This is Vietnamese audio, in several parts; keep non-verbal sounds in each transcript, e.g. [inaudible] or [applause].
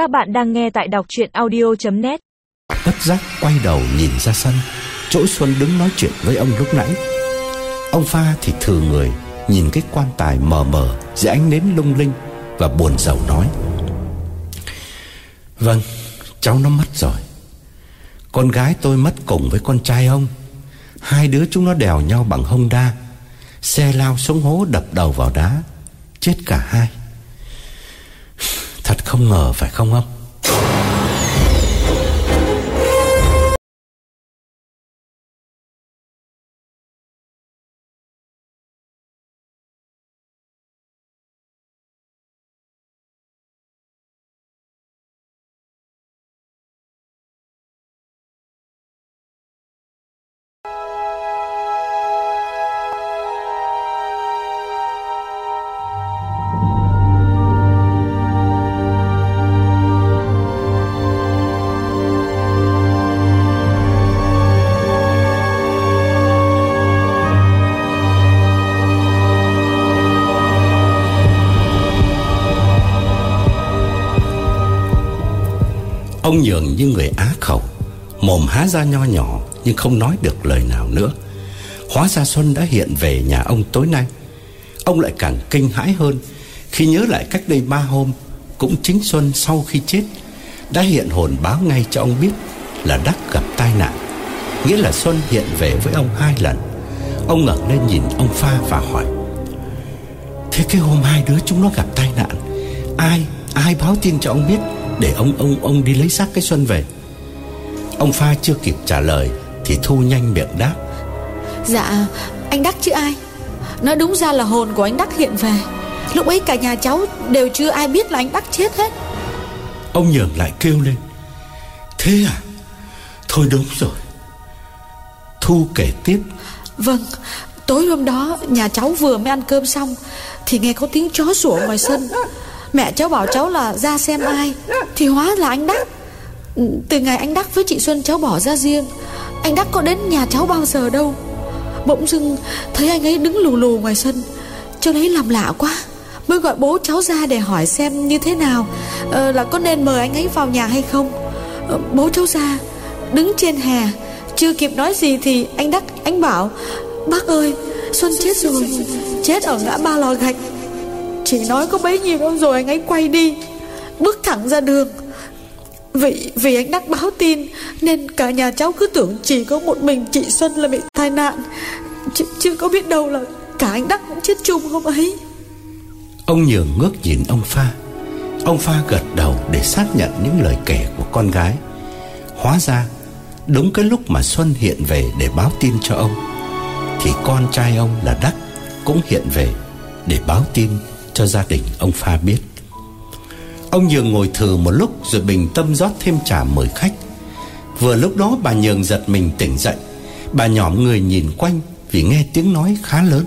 Các bạn đang nghe tại đọc chuyện audio.net Bất giác quay đầu nhìn ra sân Chỗ Xuân đứng nói chuyện với ông lúc nãy. Ông Pha thì thừa người Nhìn cái quan tài mờ mờ Dưới ánh nến lung linh Và buồn rầu nói. Vâng cháu nó mất rồi. Con gái tôi mất cùng với con trai ông. Hai đứa chúng nó đèo nhau bằng Honda Xe lao xuống hố đập đầu vào đá Chết cả hai không ngờ phải không ông Ông nhường như người á khẩu Mồm há ra nho nhỏ Nhưng không nói được lời nào nữa. Hóa ra Xuân đã hiện về nhà ông tối nay. Ông lại càng kinh hãi hơn Khi nhớ lại cách đây ba hôm Cũng chính Xuân sau khi chết Đã hiện hồn báo ngay cho ông biết Là Đắc gặp tai nạn. Nghĩa là Xuân hiện về với ông hai lần. Ông ngẩng lên nhìn ông Pha và hỏi Thế cái hôm hai đứa chúng nó gặp tai nạn Ai, ai báo tin cho ông biết? Để ông ông ông đi lấy xác cái Xuân về. Ông Pha chưa kịp trả lời thì Thu nhanh miệng đáp. Dạ anh Đắc chứ ai Nói đúng ra là hồn của anh Đắc hiện về Lúc ấy cả nhà cháu đều chưa ai biết là anh Đắc chết hết Ông Nhường lại kêu lên. Thế à? Thôi đúng rồi. Thu kể tiếp. Vâng Tối hôm đó nhà cháu vừa mới ăn cơm xong Thì nghe có tiếng chó sủa ngoài sân Mẹ cháu bảo cháu là ra xem ai Thì hóa là anh Đắc. Ừ, từ ngày anh Đắc với chị Xuân cháu bỏ ra riêng Anh Đắc có đến nhà cháu bao giờ đâu. Bỗng dưng Thấy anh ấy đứng lù lù ngoài sân Cháu thấy làm lạ quá Mới gọi bố cháu ra để hỏi xem như thế nào ờ, Là có nên mời anh ấy vào nhà hay không. Ờ, Bố cháu ra Đứng trên hè Chưa kịp nói gì thì anh Đắc anh bảo Bác ơi Xuân chết rồi Chết ở ngã ba lò gạch chỉ nói có bấy nhiêu đâu rồi anh ấy quay đi. Bước thẳng ra đường. Vì, vì anh Đắc báo tin Nên cả nhà cháu cứ tưởng chỉ có một mình chị Xuân là bị tai nạn. Ch Chưa có biết đâu là cả anh Đắc cũng chết chung hôm ấy. Ông Nhường ngước nhìn ông Pha. Ông Pha gật đầu để xác nhận những lời kể của con gái. Hóa ra Đúng cái lúc mà Xuân hiện về để báo tin cho ông Thì con trai ông là Đắc Cũng hiện về để báo tin cho gia đình ông Pha biết. Ông Nhường ngồi thử một lúc Rồi bình tâm rót thêm trà mời khách. Vừa lúc đó bà Nhường giật mình tỉnh dậy. Bà nhỏm người nhìn quanh Vì nghe tiếng nói khá lớn.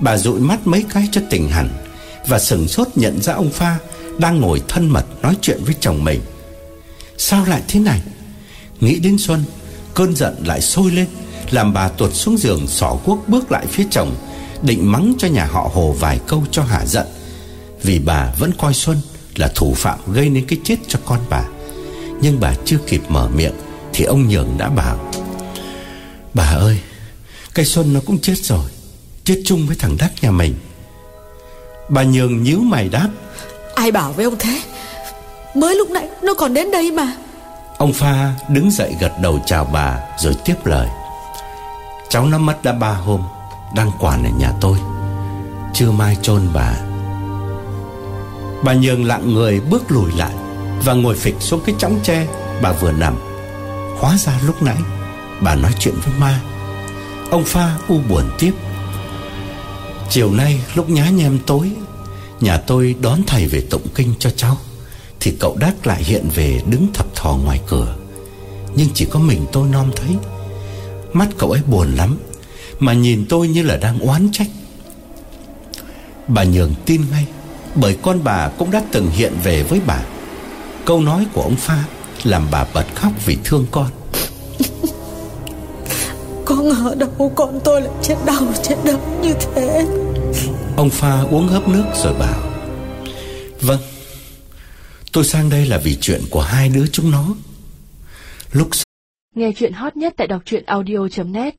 Bà dụi mắt mấy cái cho tỉnh hẳn Và sừng sốt nhận ra ông Pha Đang ngồi thân mật nói chuyện với chồng mình. Sao lại thế này? Nghĩ đến Xuân, Cơn giận lại sôi lên, Làm bà tuột xuống giường xỏ quốc bước lại phía chồng, Định mắng cho nhà họ Hồ vài câu cho hả giận. Vì bà vẫn coi Xuân là thủ phạm gây nên cái chết cho con bà. Nhưng bà chưa kịp mở miệng Thì ông Nhường đã bảo Bà ơi Cái Xuân nó cũng chết rồi Chết chung với thằng Đắc nhà mình. Bà Nhường nhíu mày đáp Ai bảo với ông thế? Mới lúc nãy nó còn đến đây mà. Ông Pha đứng dậy gật đầu chào bà Rồi tiếp lời Cháu nó mất đã ba hôm đang quản ở nhà tôi. Chưa mai chôn bà Bà nhường lặng người bước lùi lại Và ngồi phịch xuống cái chõng tre Bà vừa nằm. Hóa ra lúc nãy Bà nói chuyện với ma. Ông Pha u buồn tiếp. Chiều nay lúc nhá nhem tối, Nhà tôi đón thầy về tụng kinh cho cháu, Thì cậu đác lại hiện về đứng thập thò ngoài cửa. Nhưng chỉ có mình tôi non thấy. Mắt cậu ấy buồn lắm, mà nhìn tôi như là đang oán trách. Bà Nhường tin ngay. Bởi con bà cũng đã từng hiện về với bà. Câu nói của ông Pha Làm bà bật khóc vì thương con. [laughs] Có ngờ đâu con tôi lại chết đau chết đớn như thế. Ông Pha uống hớp nước rồi bảo Vâng Tôi sang đây là vì chuyện của hai đứa chúng nó. Lúc Nghe chuyện hot nhất tại đọc truyện audio.net